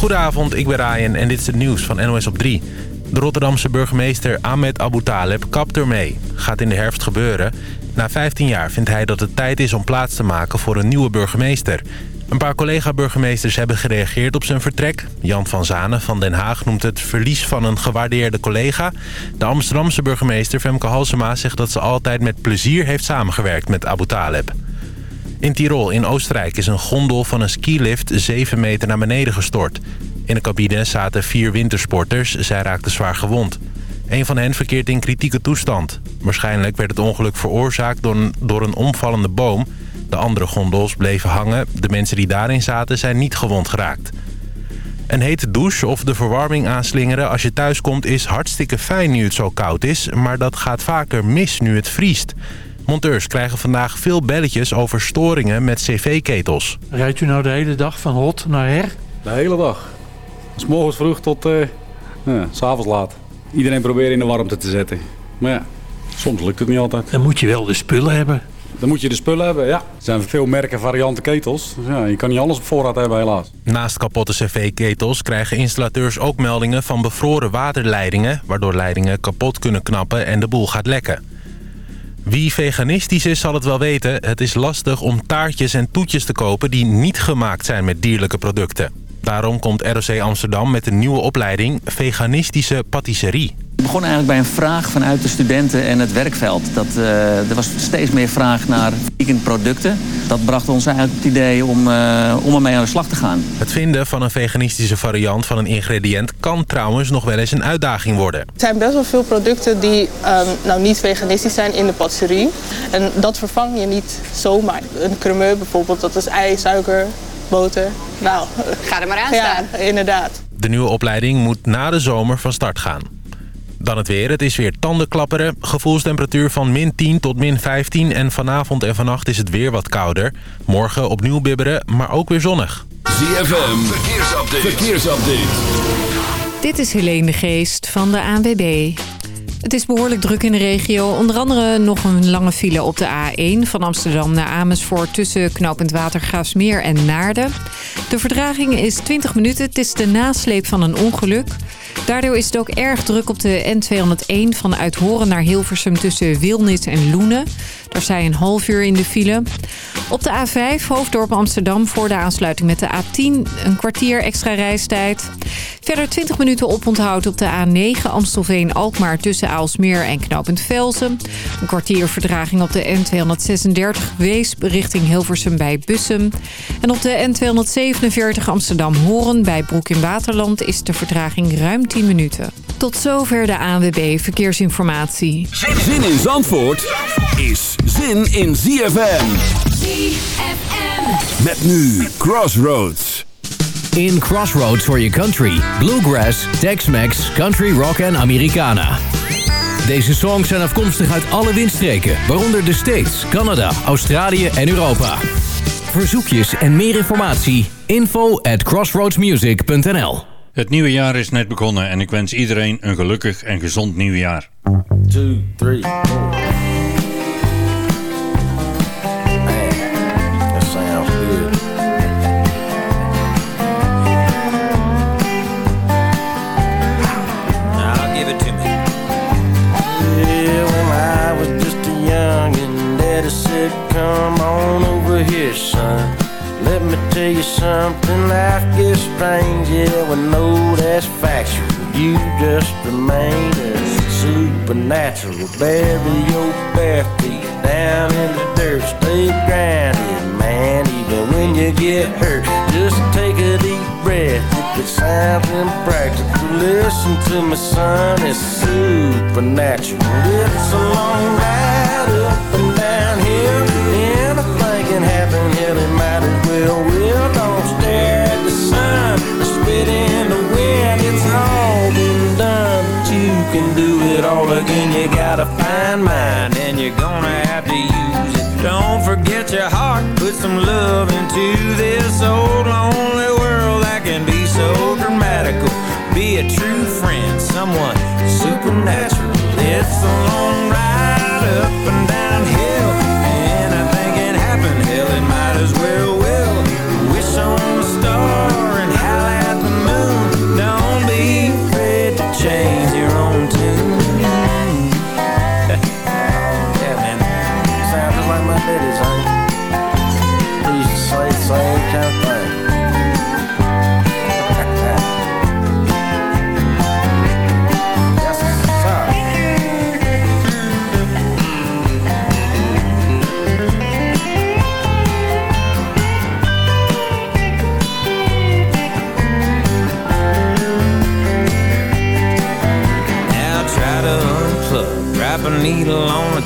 Goedenavond, ik ben Ryan en dit is het nieuws van NOS op 3. De Rotterdamse burgemeester Ahmed Abu Taleb kapt ermee. Gaat in de herfst gebeuren. Na 15 jaar vindt hij dat het tijd is om plaats te maken voor een nieuwe burgemeester. Een paar collega-burgemeesters hebben gereageerd op zijn vertrek. Jan van Zanen van Den Haag noemt het verlies van een gewaardeerde collega. De Amsterdamse burgemeester Femke Halsema zegt dat ze altijd met plezier heeft samengewerkt met Abu Taleb. In Tirol in Oostenrijk is een gondel van een skilift 7 meter naar beneden gestort. In de cabine zaten vier wintersporters. Zij raakten zwaar gewond. Een van hen verkeert in kritieke toestand. Waarschijnlijk werd het ongeluk veroorzaakt door een, door een omvallende boom. De andere gondels bleven hangen. De mensen die daarin zaten zijn niet gewond geraakt. Een hete douche of de verwarming aanslingeren als je thuis komt is hartstikke fijn nu het zo koud is. Maar dat gaat vaker mis nu het vriest. Monteurs krijgen vandaag veel belletjes over storingen met cv-ketels. Rijdt u nou de hele dag van hot naar her? De hele dag. S morgens vroeg tot uh, ja, s avonds laat. Iedereen probeert in de warmte te zetten. Maar ja, soms lukt het niet altijd. Dan moet je wel de spullen hebben. Dan moet je de spullen hebben, ja. Er zijn veel merken, varianten ketels. Dus ja, je kan niet alles op voorraad hebben helaas. Naast kapotte cv-ketels krijgen installateurs ook meldingen van bevroren waterleidingen... waardoor leidingen kapot kunnen knappen en de boel gaat lekken. Wie veganistisch is zal het wel weten. Het is lastig om taartjes en toetjes te kopen die niet gemaakt zijn met dierlijke producten. Daarom komt ROC Amsterdam met een nieuwe opleiding veganistische patisserie. Het begon eigenlijk bij een vraag vanuit de studenten en het werkveld. Dat, uh, er was steeds meer vraag naar vegan producten. Dat bracht ons eigenlijk op het idee om, uh, om ermee aan de slag te gaan. Het vinden van een veganistische variant van een ingrediënt... kan trouwens nog wel eens een uitdaging worden. Er zijn best wel veel producten die um, nou niet veganistisch zijn in de patisserie. En dat vervang je niet zomaar. Een cremeur bijvoorbeeld, dat is ei, suiker, boter. Nou, ga er maar aan staan. Ja, inderdaad. De nieuwe opleiding moet na de zomer van start gaan. Dan het weer. Het is weer tandenklapperen. Gevoelstemperatuur van min 10 tot min 15. En vanavond en vannacht is het weer wat kouder. Morgen opnieuw bibberen, maar ook weer zonnig. ZFM. Verkeersupdate. Verkeersupdate. Dit is Helene de Geest van de ANWB. Het is behoorlijk druk in de regio. Onder andere nog een lange file op de A1 van Amsterdam naar Amersfoort... tussen knooppunt Watergraafsmeer en Naarden. De verdraging is 20 minuten. Het is de nasleep van een ongeluk. Daardoor is het ook erg druk op de N201 van Uithoren naar Hilversum tussen Wilnis en Loenen. Daar zijn een half uur in de file. Op de A5 Hoofddorp Amsterdam voor de aansluiting met de A10 een kwartier extra reistijd. Verder 20 minuten oponthoud op de A9 Amstelveen-Alkmaar tussen Aalsmeer en Knooppunt Velsen. Een kwartier verdraging op de N236 Weesp richting Hilversum bij Bussum. En op de N247 Amsterdam-Horen bij Broek in Waterland is de verdraging ruim 10 minuten. Tot zover de ANWB Verkeersinformatie. Zin in Zandvoort is zin in ZFM. ZFM. Met nu Crossroads. In Crossroads for your country. Bluegrass, Tex-Mex, Country Rock en Americana. Deze songs zijn afkomstig uit alle windstreken, waaronder de States, Canada, Australië en Europa. Verzoekjes en meer informatie, info at crossroadsmusic.nl Het nieuwe jaar is net begonnen en ik wens iedereen een gelukkig en gezond nieuwjaar. 2, 3, 4... supernatural. Bury your bare feet down in the dirt, stay grounded, man, even when you get hurt. Just take a deep breath, if it sounds impractical, listen to me, son, it's supernatural. It's a long ride up all again. You gotta find mine, and you're gonna have to use it. Don't forget your heart, put some love into this old lonely world that can be so dramatical. Be a true friend, someone supernatural. It's a long ride up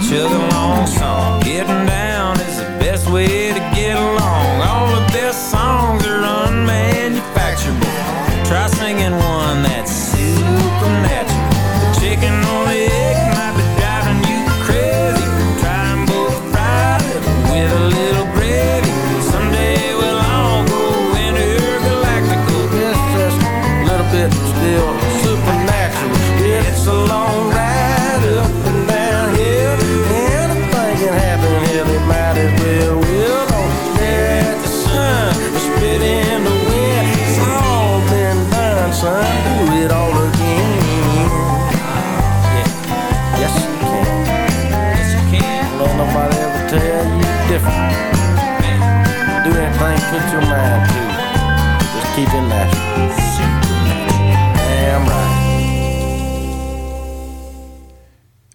chug along song. Getting down is the best way Just keep.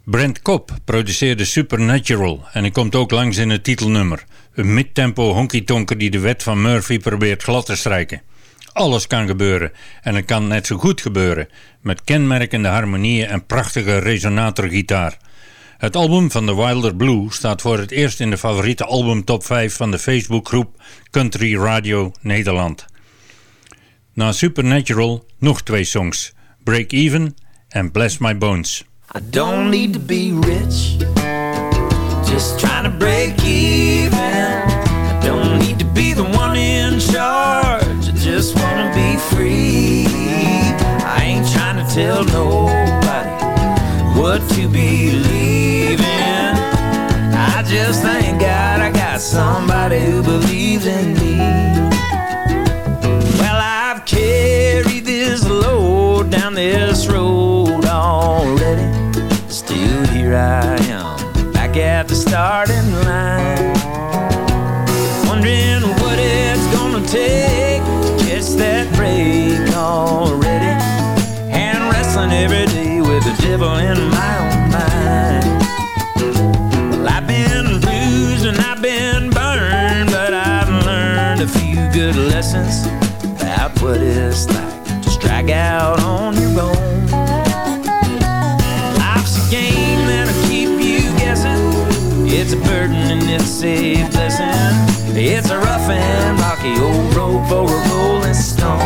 Brent Kopp produceerde Supernatural en hij komt ook langs in het titelnummer. Een midtempo honky-tonker die de wet van Murphy probeert glad te strijken. Alles kan gebeuren en het kan net zo goed gebeuren, met kenmerkende harmonieën en prachtige resonatorgitaar. Het album van The Wilder Blue staat voor het eerst in de favoriete album top 5 van de Facebookgroep Country Radio Nederland. Na Supernatural nog twee songs, Break Even en Bless My Bones. I don't need to be rich, just trying to break even. I don't need to be the one in charge, I just wanna be free. I ain't trying to tell nobody what to believe just thank God I got somebody who believes in me. Well, I've carried this load down this road already. Still here I am, back at the starting lessons about what it's like to strike out on your own. Life's a game that'll keep you guessing. It's a burden and it's a blessing. It's a rough and rocky old road for a rolling stone.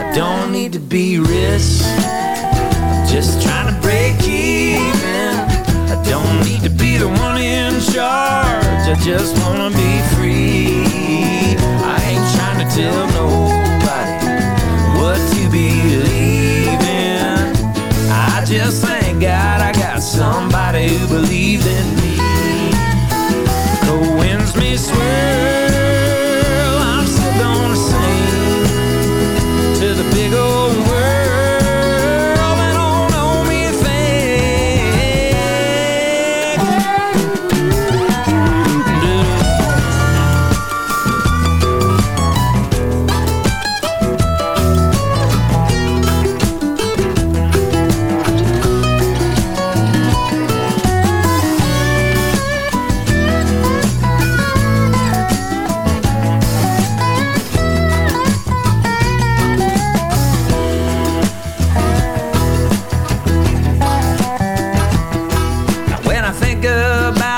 I don't need to be rich, just trying to break even. I don't need to be the one in charge, I just wanna be free. Tell nobody what to believe in. I just thank God I got somebody who believes in me. The winds may swirl,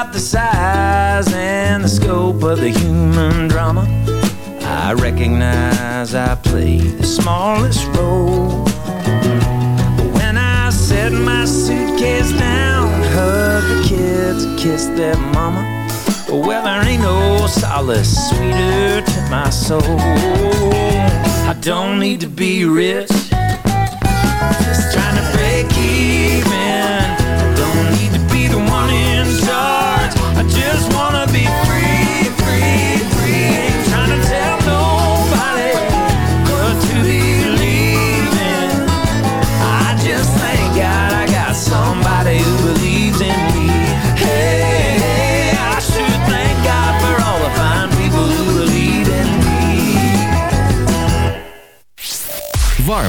about the size and the scope of the human drama, I recognize I play the smallest role. But when I set my suitcase down, hug the kids, kiss their mama, well, there ain't no solace sweeter to my soul. I don't need to be rich, just trying to break even.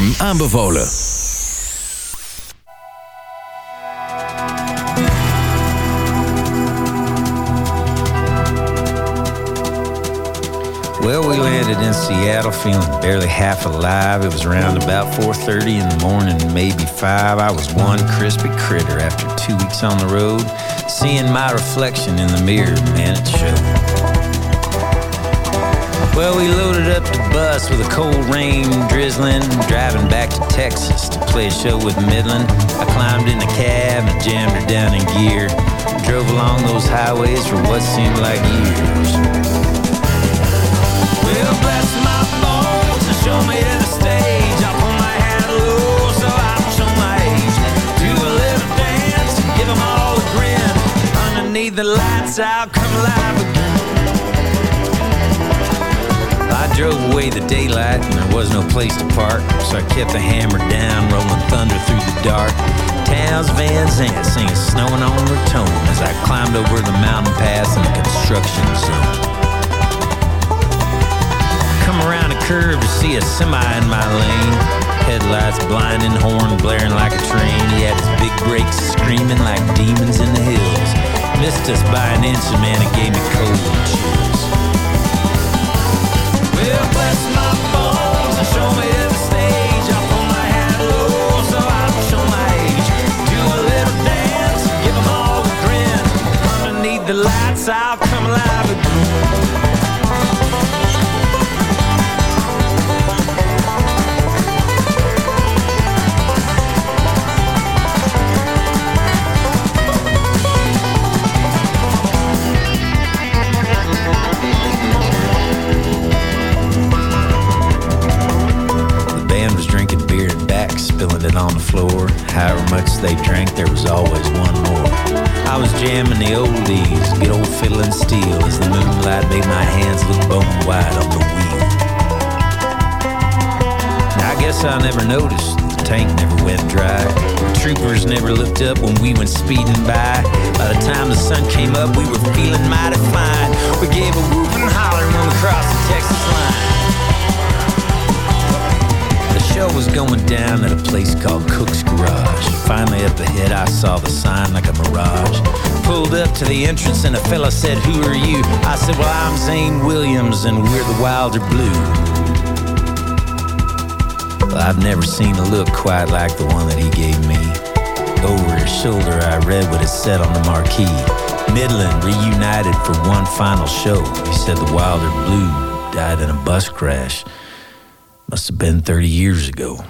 Warm aanbevolen. Well, we landed in Seattle feeling barely half alive. It was around about 4.30 in the morning, maybe 5. I was one crispy critter after two weeks on the road. Seeing my reflection in the mirror, man, it showed. Well, we loaded up the bus with a cold rain drizzling, driving back to Texas to play a show with Midland. I climbed in the cab and jammed her down in gear. Drove along those highways for what seemed like years. Well, bless my bones and show me to the stage. I pull my hat low so I don't show my age. Do a little dance, give 'em all a grin. Underneath the lights, I'll come alive again. I drove away the daylight and there was no place to park, so I kept the hammer down, rolling thunder through the dark. Townes Van Zandt singing snowing on Raton as I climbed over the mountain pass in the construction zone. Come around a curve to see a semi in my lane. Headlights blinding, horn blaring like a train. He had his big brakes screaming like demons in the hills. Missed us by an inch, and man, it gave me cold chills. The lights, I'll come alive again. Spilling it on the floor. However much they drank, there was always one more. I was jamming the oldies, good old fiddle and steel, as the moonlight made my hands look bone wide on the wheel. Now, I guess I never noticed the tank never went dry. Troopers never looked up when we went speeding by. By the time the sun came up, we were feeling mighty fine. We gave a whoop and holler when we crossed the Texas line. Show was going down at a place called Cook's Garage. Finally up ahead I saw the sign like a mirage. Pulled up to the entrance and a fella said, who are you? I said, well I'm Zane Williams and we're the Wilder Blue. Well, I've never seen a look quite like the one that he gave me. Over his shoulder I read what it said on the marquee. Midland reunited for one final show. He said the Wilder Blue died in a bus crash. Must have been 30 years ago.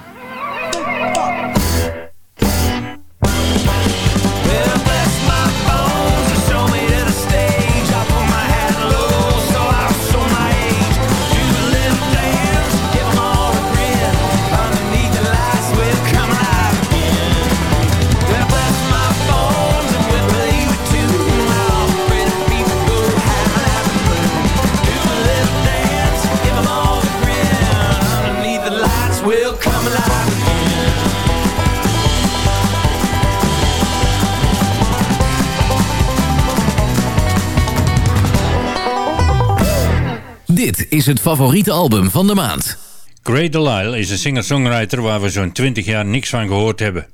Is het favoriete album van de maand. Grey Delisle is een singer-songwriter waar we zo'n 20 jaar niks van gehoord hebben.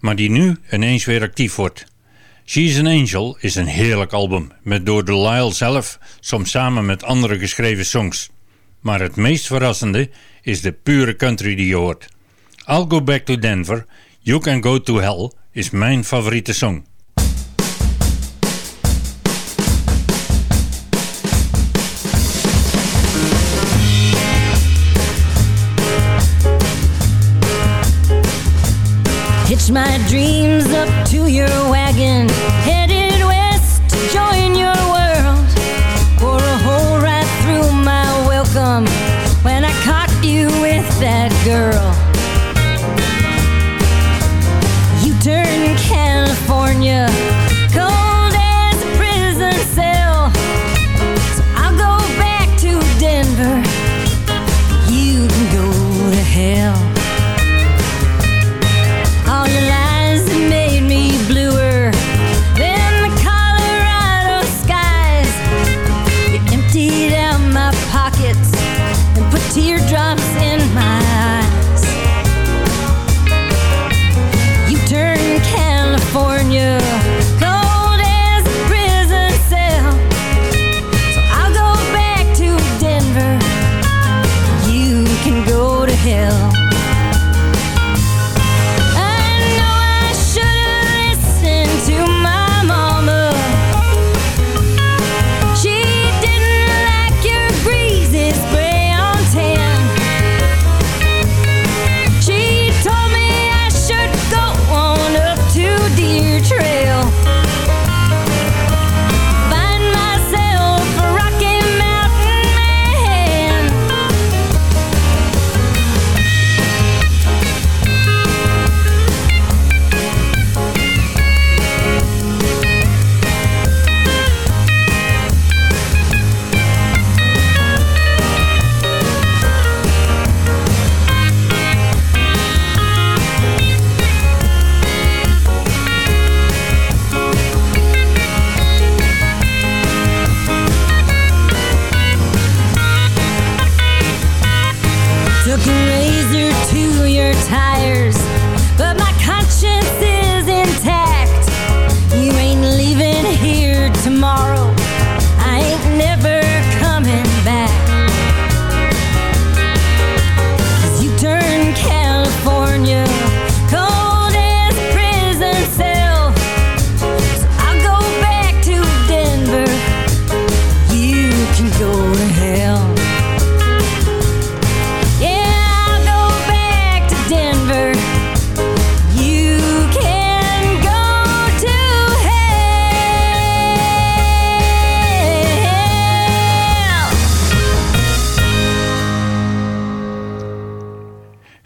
Maar die nu ineens weer actief wordt. She's an Angel is een heerlijk album, met door Delisle zelf, soms samen met andere geschreven songs. Maar het meest verrassende is de pure country die je hoort. I'll Go Back to Denver, You Can Go to Hell is mijn favoriete song. Hitch my dreams up to your wagon, headed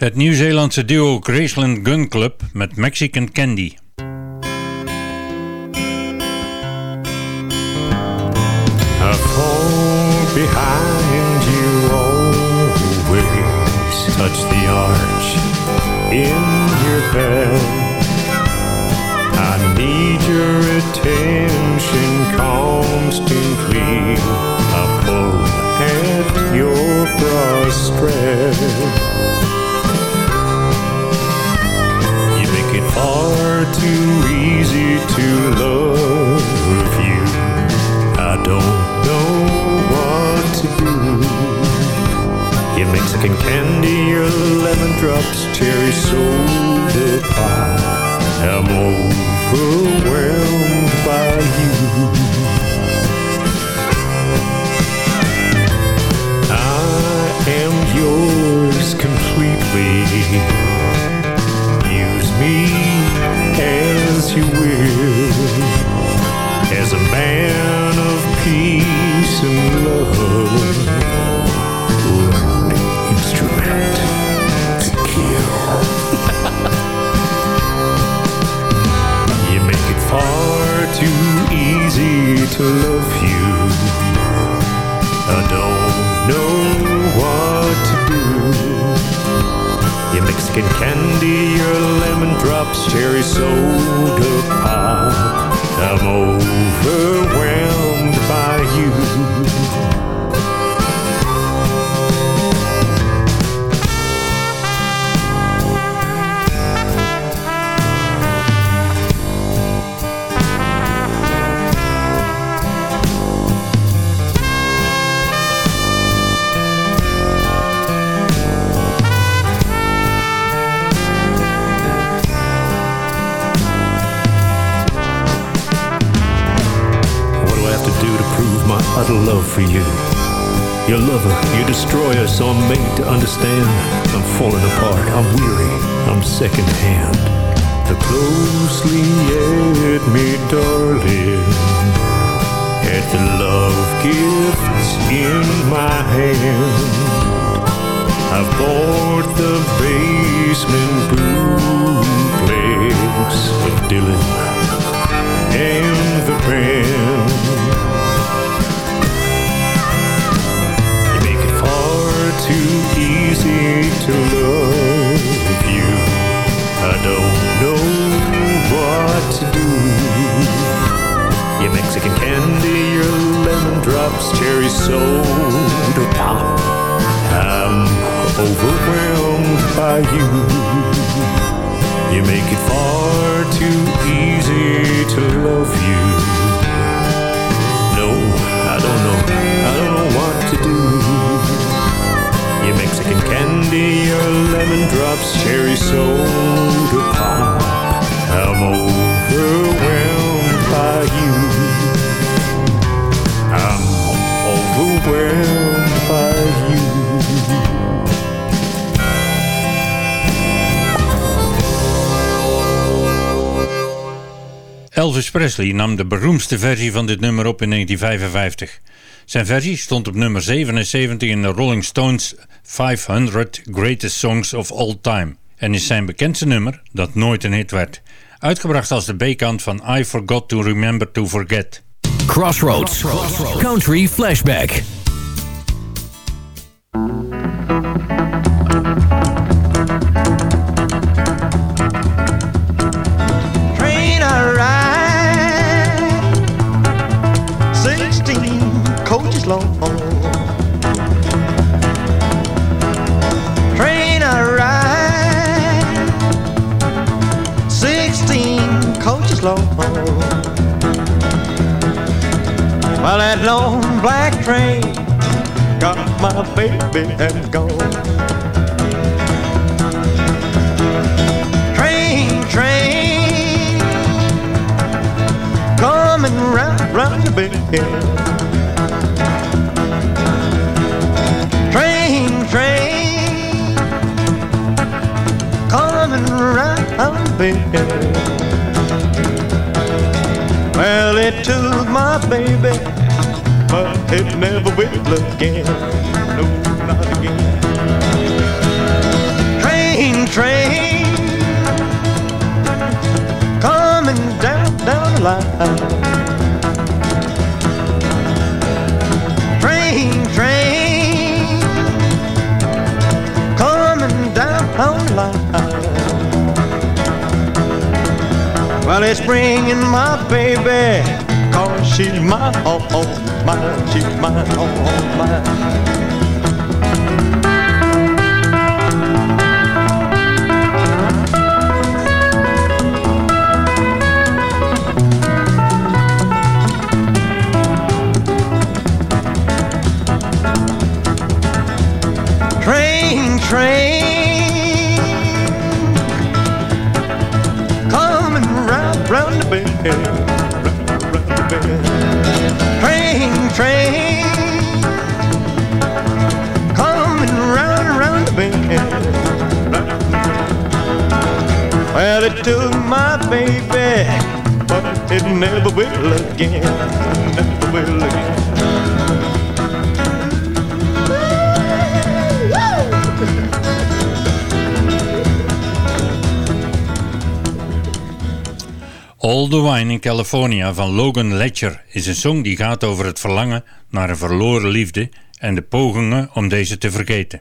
Het Nieuw-Zeelandse duo Graceland Gun Club met Mexican Candy. Drops, cherry soda pop. I'm overwhelmed for you? Your lover, your destroyer, so I'm made to understand. I'm falling apart, I'm weary, I'm secondhand. Look closely at me, darling. At the love gifts in my hand. I've bought the basement bootlegs of Dylan and the band. Too easy to love you. I don't know what to do. Your Mexican candy, your lemon drops, cherry soda pop. I'm overwhelmed by you. You make it far too easy to love you. Candy, your lemon drops, cherry soda pop. I'm overwhelmed by you. I'm overwhelmed by you. Elvis Presley nam de beroemdste versie van dit nummer op in 1955. Zijn versie stond op nummer 77 in de Rolling Stones 500 Greatest Songs of All Time en is zijn bekendste nummer dat nooit een hit werd. Uitgebracht als de B-kant van I Forgot to Remember to Forget. Crossroads. Country Flashback. slow. Train I ride, sixteen coaches long. Well, that long black train got my baby and gone. Train, train, coming round, round the bend. Coming round the bend. Well, it took my baby, but it never will again. No, not again. Train, train, coming down, down the line. Train, train, coming down the line. Well, it's bringing my baby, cause she's mine, oh, oh, mine, she's mine, oh, oh, mine. Train, train, Train, train, coming round, round the bend. Well, it took my baby, but it never will again, never will again. All the Wine in California van Logan Ledger is een song die gaat over het verlangen naar een verloren liefde en de pogingen om deze te vergeten.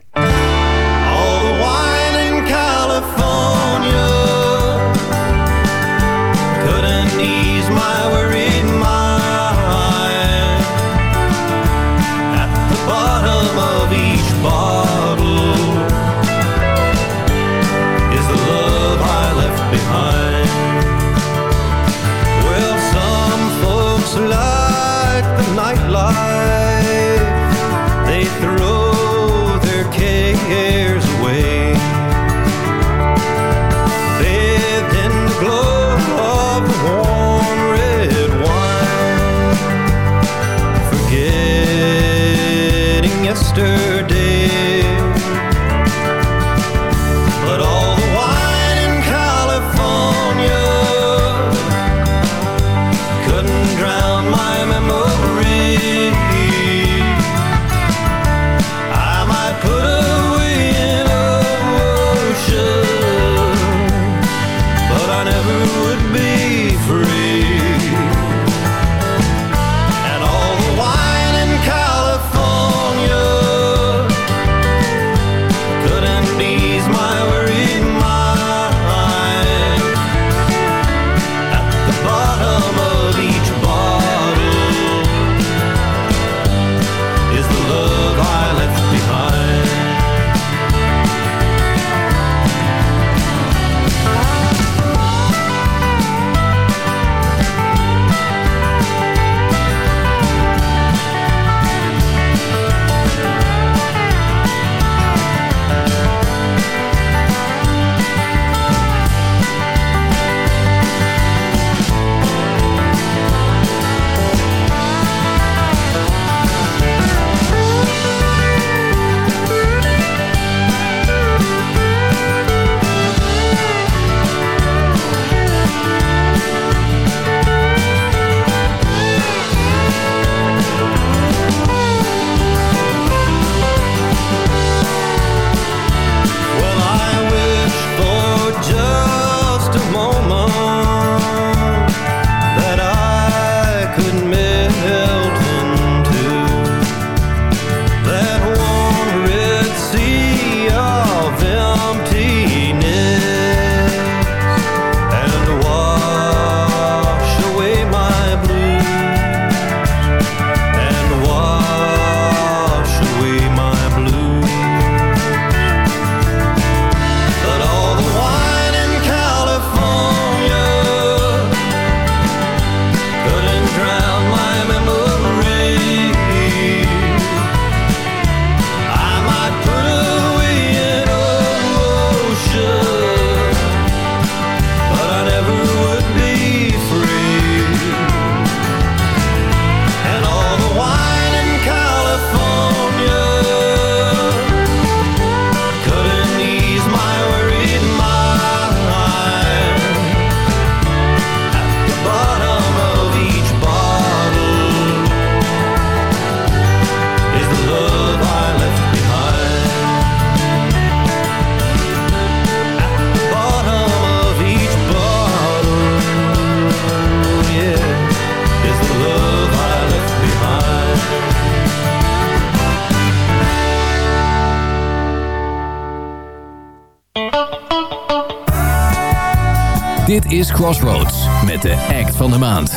Crossroads met de act van de maand.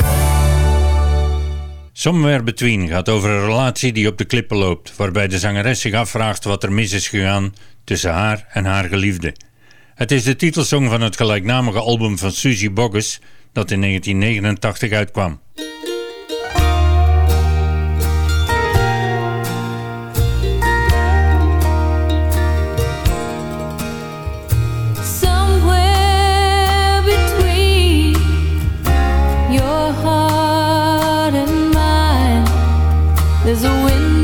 Somewhere Between gaat over een relatie die op de klippen loopt, waarbij de zangeres zich afvraagt wat er mis is gegaan tussen haar en haar geliefde. Het is de titelsong van het gelijknamige album van Suzy Boggus dat in 1989 uitkwam. There's a window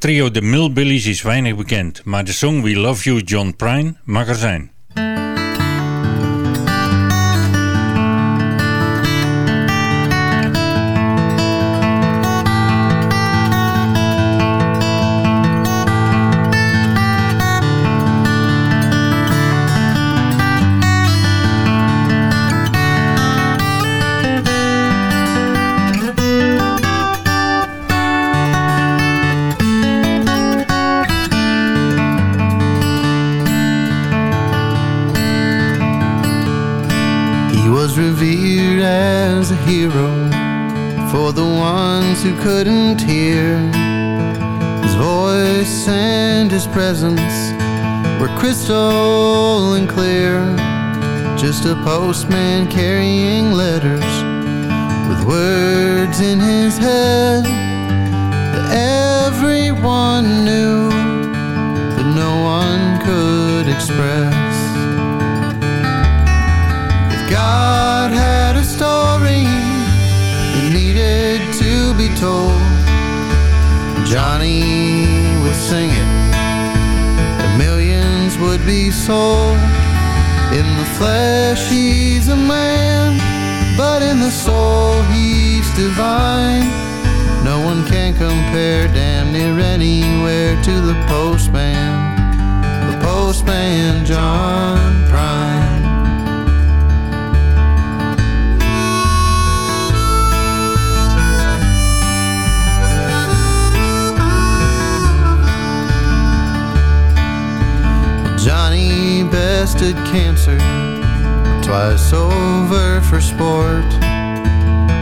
trio de Millbillies is weinig bekend, maar de song We Love You John Prine mag er zijn. Was revered as a hero for the ones who couldn't hear. His voice and his presence were crystal and clear. Just a postman carrying letters with words in his head that everyone knew, but no one could express. Told, Johnny would sing it, and millions would be sold. In the flesh, he's a man, but in the soul, he's divine. No one can compare damn near anywhere to the postman, the postman John Prine. Bested cancer twice over for sport.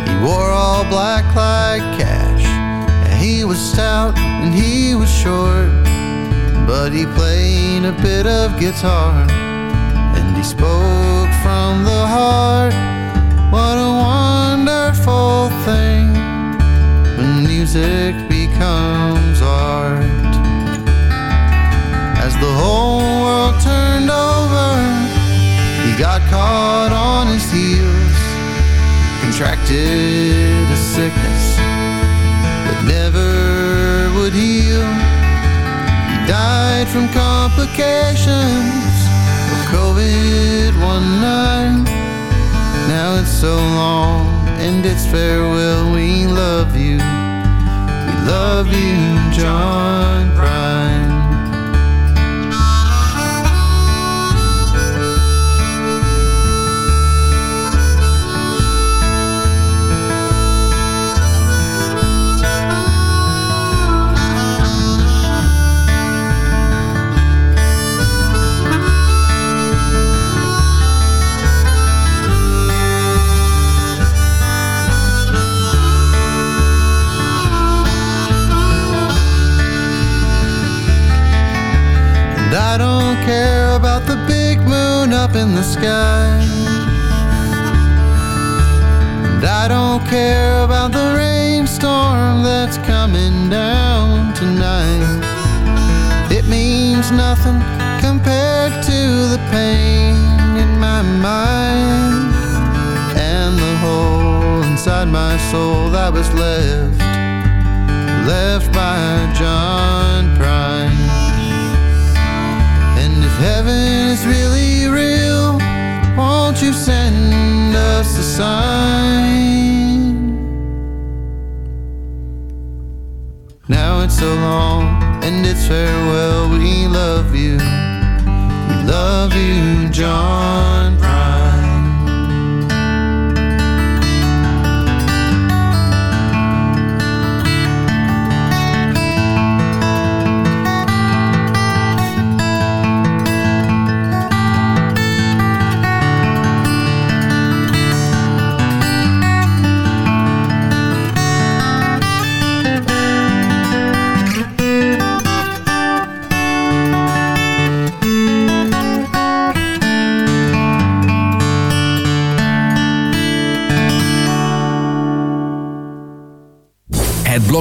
He wore all black like cash, and he was stout and he was short. But he played a bit of guitar, and he spoke from the heart. What a wonderful thing when music becomes art. As the whole world he got caught on his heels, contracted a sickness that never would heal. He died from complications of COVID one night. Now it's so long and it's farewell. We love you, we love you, John Prine. I don't care about the big moon up in the sky. And I don't care about the rainstorm that's coming down tonight. It means nothing compared to the pain in my mind and the hole inside my soul that was left, left by John Prine. Heaven is really real, won't you send us a sign? Now it's so long and it's farewell. We love you. We love you, John Prine.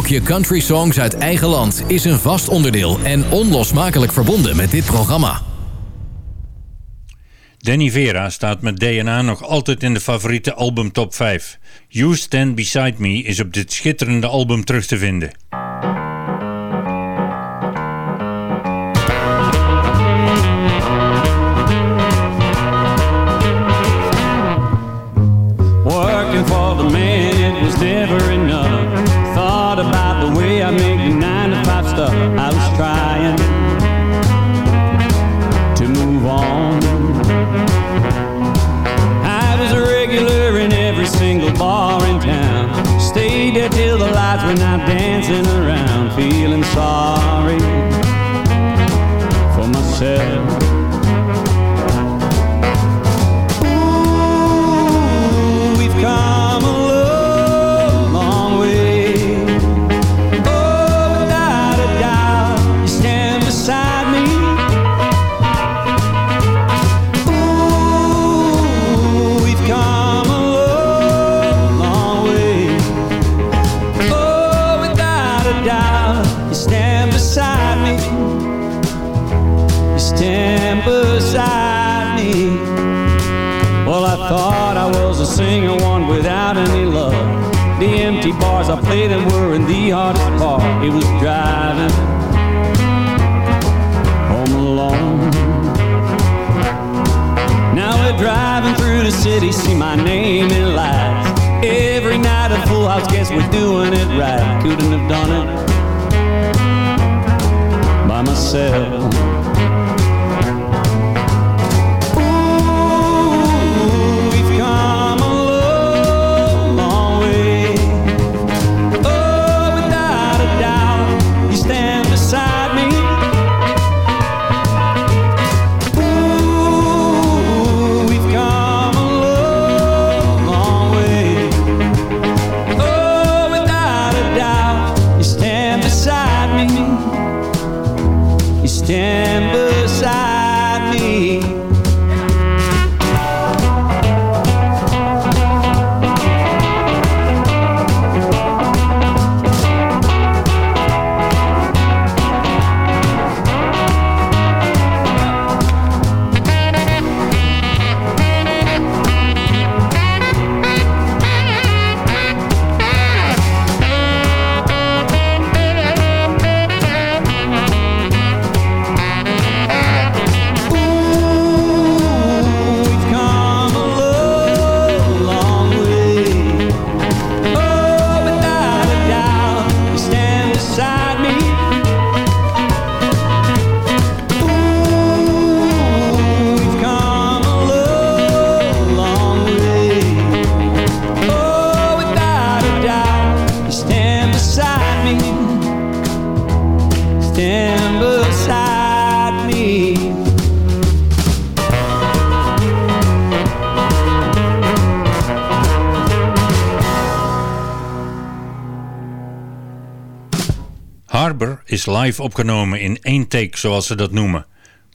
Blokje country songs uit eigen land is een vast onderdeel en onlosmakelijk verbonden met dit programma. Danny Vera staat met DNA nog altijd in de favoriete album top 5. You Stand Beside Me is op dit schitterende album terug te vinden. Were in the hardest part. It was driving home alone. Now we're driving through the city, see my name in lights. Every night a full house, guess we're doing it right. Couldn't have done it by myself. Is live opgenomen in één take, zoals ze dat noemen.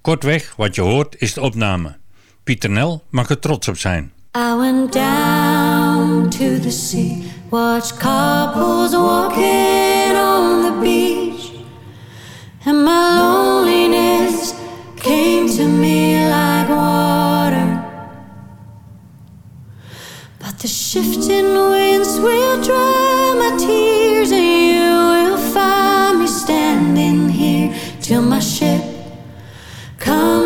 Kortweg, wat je hoort is de opname. Pieter Nel mag er trots op zijn. I went down to the sea, watched couples walking on the beach, and my loneliness came to me like water. But the shifting winds will dry my tears, till my ship. Comes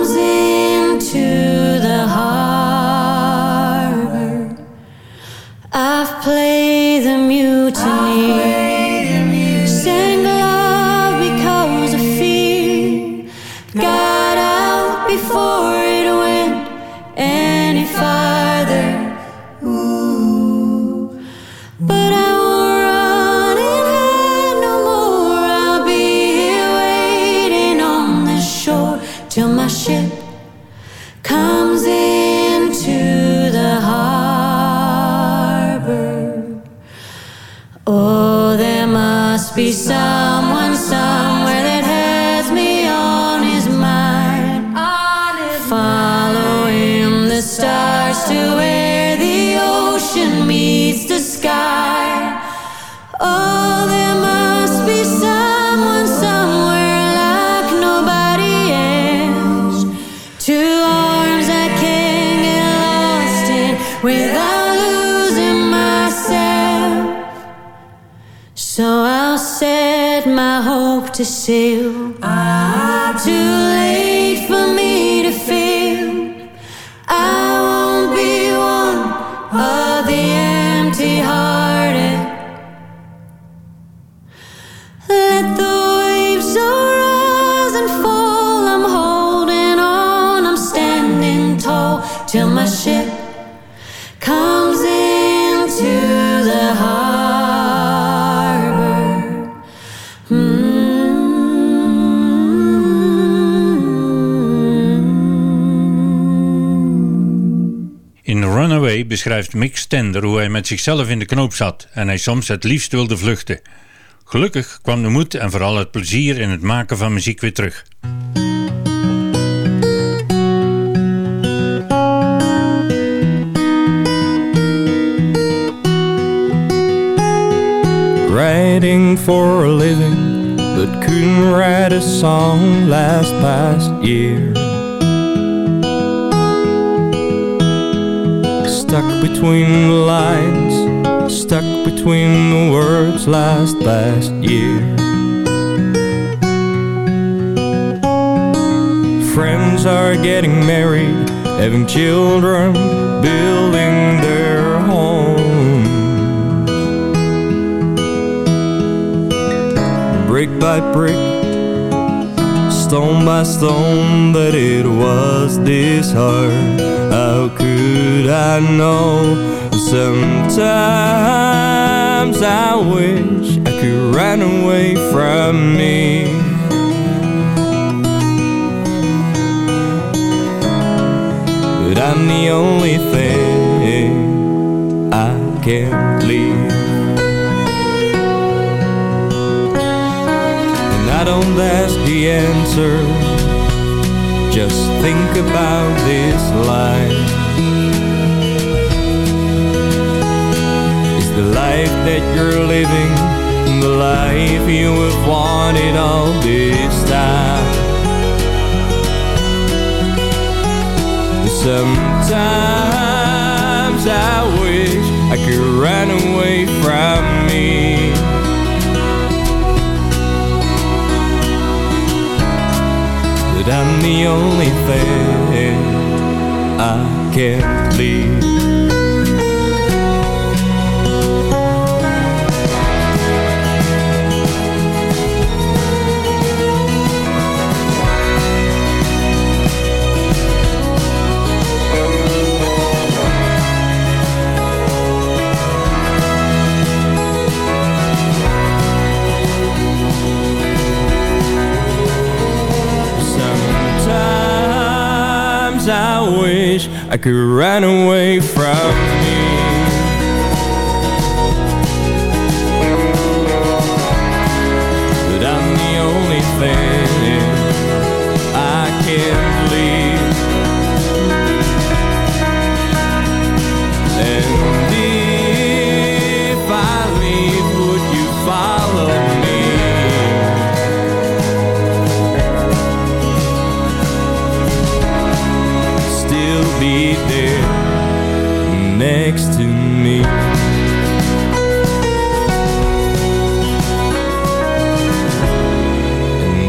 I'll set my hope to sail. Too late for me to feel. Beschrijft Mick Stender hoe hij met zichzelf in de knoop zat en hij soms het liefst wilde vluchten. Gelukkig kwam de moed en vooral het plezier in het maken van muziek weer terug. Writing for a living, but couldn't write a song last past year. Stuck between the lines, stuck between the words last last year. Friends are getting married, having children, building their homes. Brick by brick, stone by stone, that it was this hard. How could I know? Sometimes I wish I could run away from me. But I'm the only thing Ask the answer, just think about this life. Is the life that you're living the life you have wanted all this time? Sometimes I wish I could run away from me. I'm the only thing I can't leave. I could run away from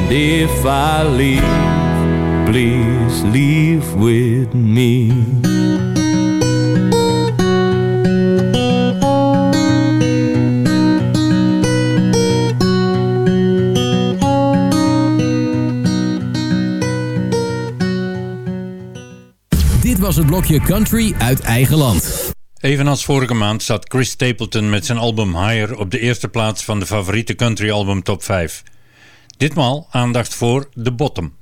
And if I leave, please leave with me. Dit was het blokje Country uit eigen land. Evenals vorige maand staat Chris Stapleton met zijn album Higher op de eerste plaats van de favoriete country album top 5. Ditmaal aandacht voor The Bottom.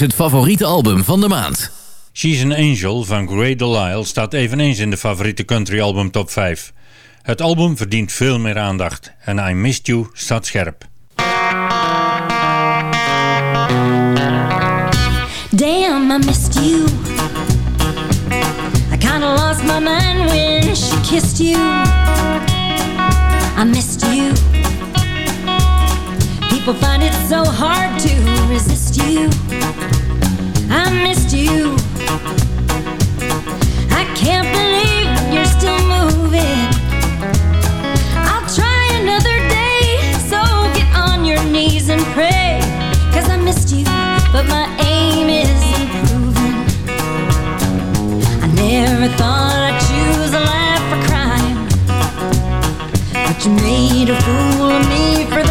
Is het favoriete album van de maand. She's an Angel van Grey Delisle staat eveneens in de favoriete country album top 5. Het album verdient veel meer aandacht en I Missed You staat scherp. Damn, I missed you. I kinda lost my mind when she kissed you. I missed you. People find it so hard to resist you. I missed you. I can't believe you're still moving. I'll try another day, so get on your knees and pray. Cause I missed you, but my aim is improving. I never thought I'd choose a life for crime. But you made a fool of me for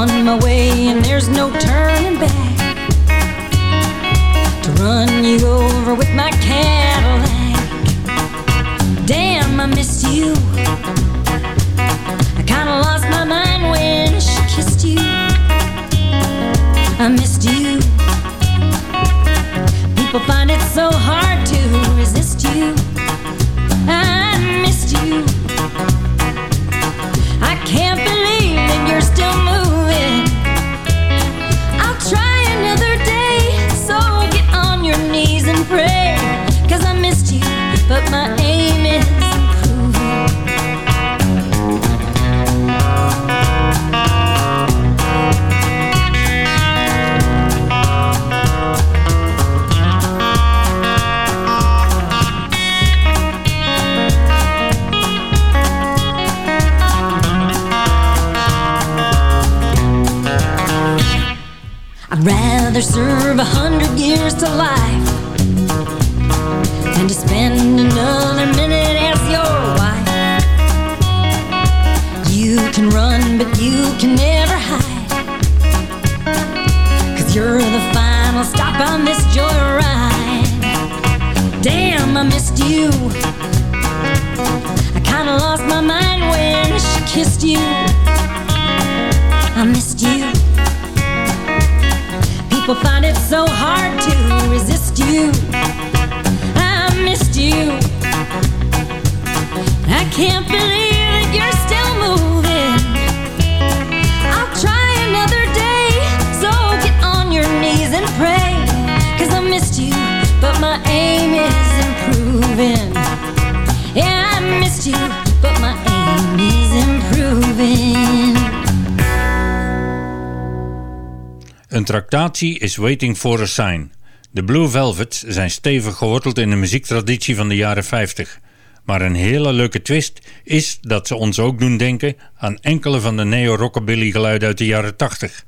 on my way and there's no turning back. To run you over with my Cadillac. Damn, I missed you. I kinda lost my mind when she kissed you. I missed you. People find it so hard rather serve a hundred years to life than to spend another minute as your wife. You can run, but you can never hide. Cause you're the final stop on this joyride. Damn, I missed you. I kinda lost my mind when she kissed you. I missed you. People find it so hard to resist you. I missed you. I can't believe that you're Een tractatie is Waiting for a Sign. De Blue Velvets zijn stevig geworteld in de muziektraditie van de jaren 50. Maar een hele leuke twist is dat ze ons ook doen denken aan enkele van de neo-rockabilly geluiden uit de jaren 80.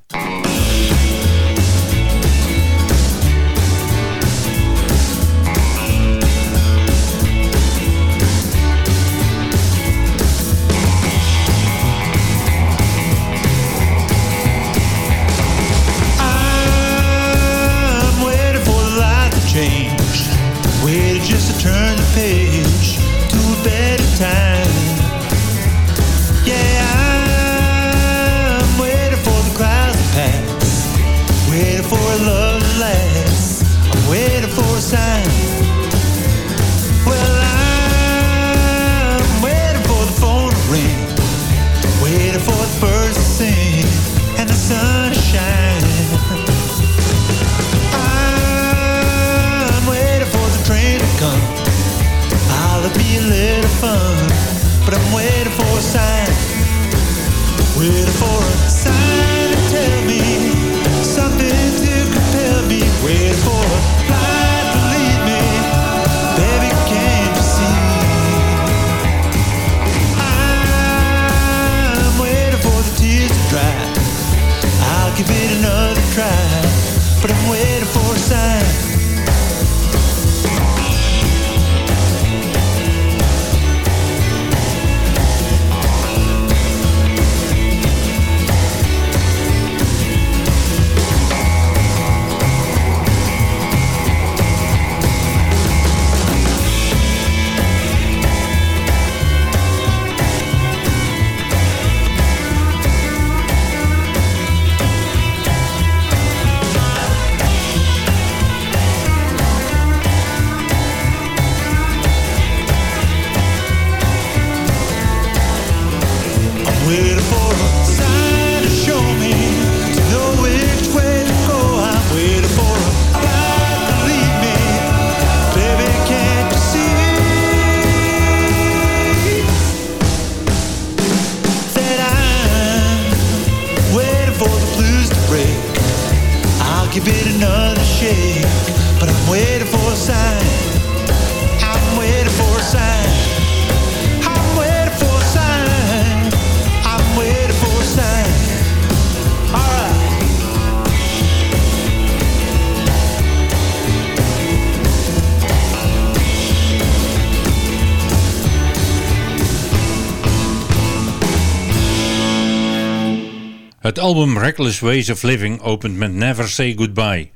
Reckless Ways of Living opent met Never Say Goodbye.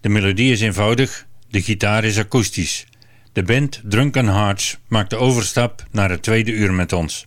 De melodie is eenvoudig, de gitaar is akoestisch. De band Drunken Hearts maakt de overstap naar het tweede uur met ons.